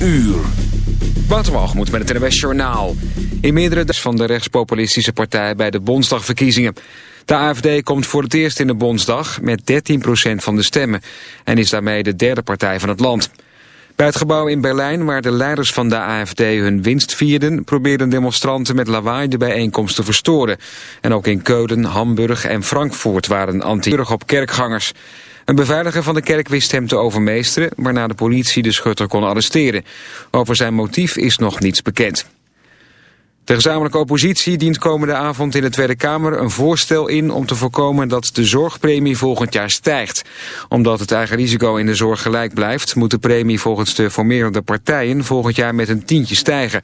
uur. moet met het NWS Journaal. In meerdere van de rechtspopulistische partij bij de Bondsdagverkiezingen. De AFD komt voor het eerst in de Bondsdag met 13% van de stemmen... en is daarmee de derde partij van het land. Bij het gebouw in Berlijn, waar de leiders van de AFD hun winst vierden... probeerden demonstranten met lawaai de bijeenkomst te verstoren. En ook in Keulen, Hamburg en Frankfurt waren anti-burg op kerkgangers. Een beveiliger van de kerk wist hem te overmeesteren... waarna de politie de schutter kon arresteren. Over zijn motief is nog niets bekend. De gezamenlijke oppositie dient komende avond in de Tweede Kamer een voorstel in om te voorkomen dat de zorgpremie volgend jaar stijgt. Omdat het eigen risico in de zorg gelijk blijft, moet de premie volgens de formerende partijen volgend jaar met een tientje stijgen.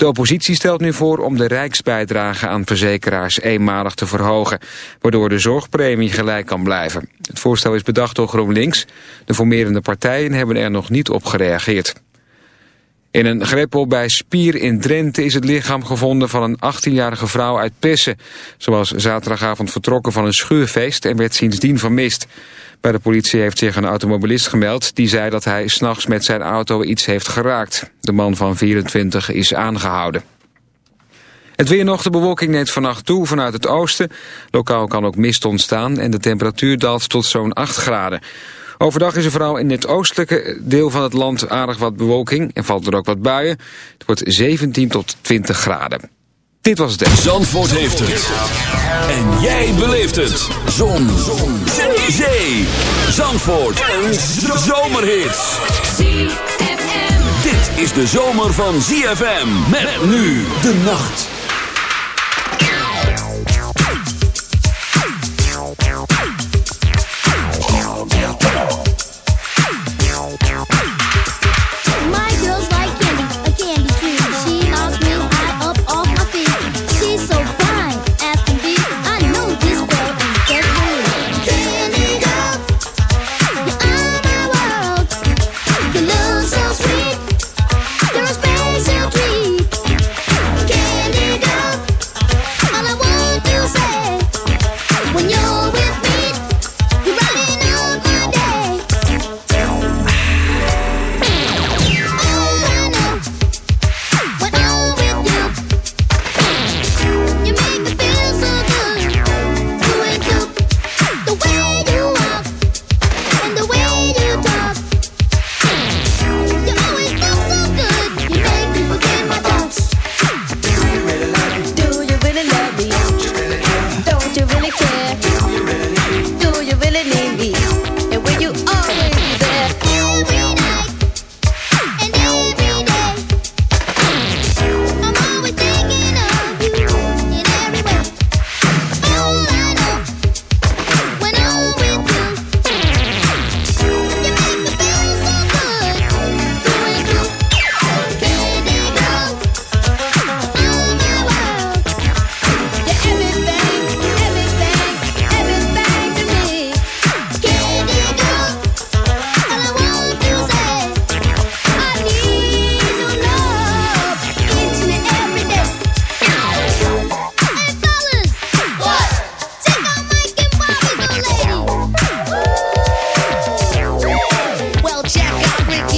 De oppositie stelt nu voor om de rijksbijdrage aan verzekeraars eenmalig te verhogen, waardoor de zorgpremie gelijk kan blijven. Het voorstel is bedacht door GroenLinks. De formerende partijen hebben er nog niet op gereageerd. In een greppel bij Spier in Drenthe is het lichaam gevonden van een 18-jarige vrouw uit Pessen. Ze was zaterdagavond vertrokken van een schuurfeest en werd sindsdien vermist. Bij de politie heeft zich een automobilist gemeld die zei dat hij s'nachts met zijn auto iets heeft geraakt. De man van 24 is aangehouden. Het weer nog, de bewolking neemt vannacht toe vanuit het oosten. Lokaal kan ook mist ontstaan en de temperatuur daalt tot zo'n 8 graden. Overdag is er vooral in het oostelijke deel van het land aardig wat bewolking en valt er ook wat buien. Het wordt 17 tot 20 graden. Dit was het. Zandvoort heeft het. En jij beleeft het. Zon. Zon. Zee. Zee. Zandvoort. Een zomerhit. Dit is de zomer van ZFM. Met nu de nacht.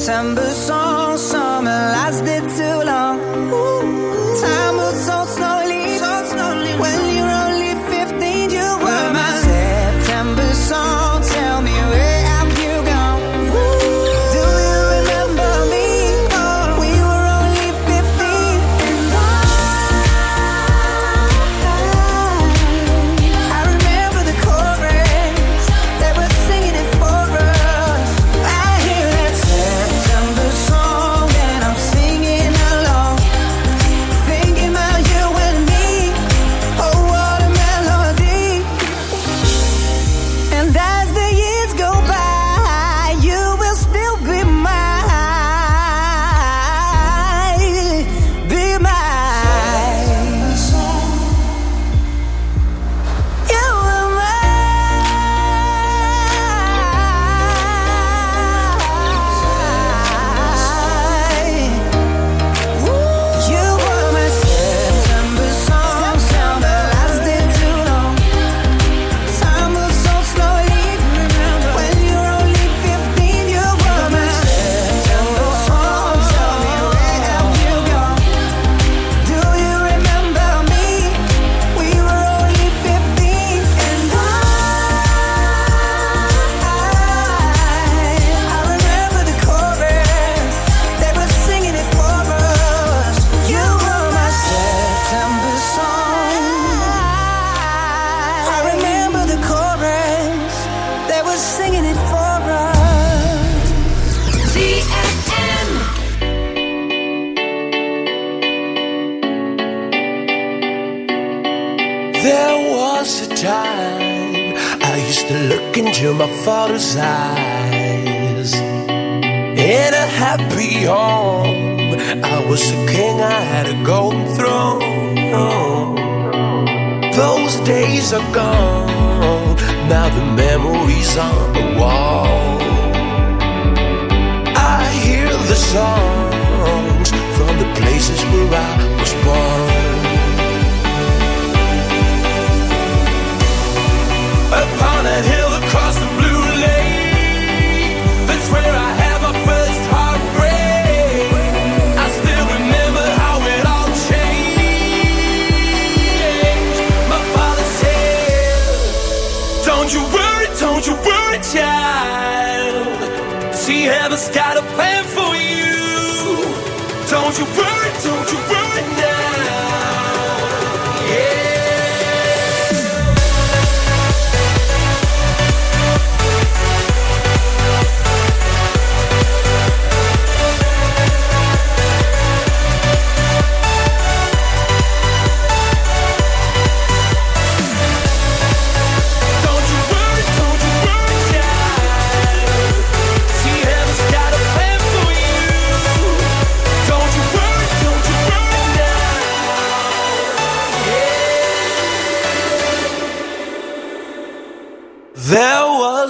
September song,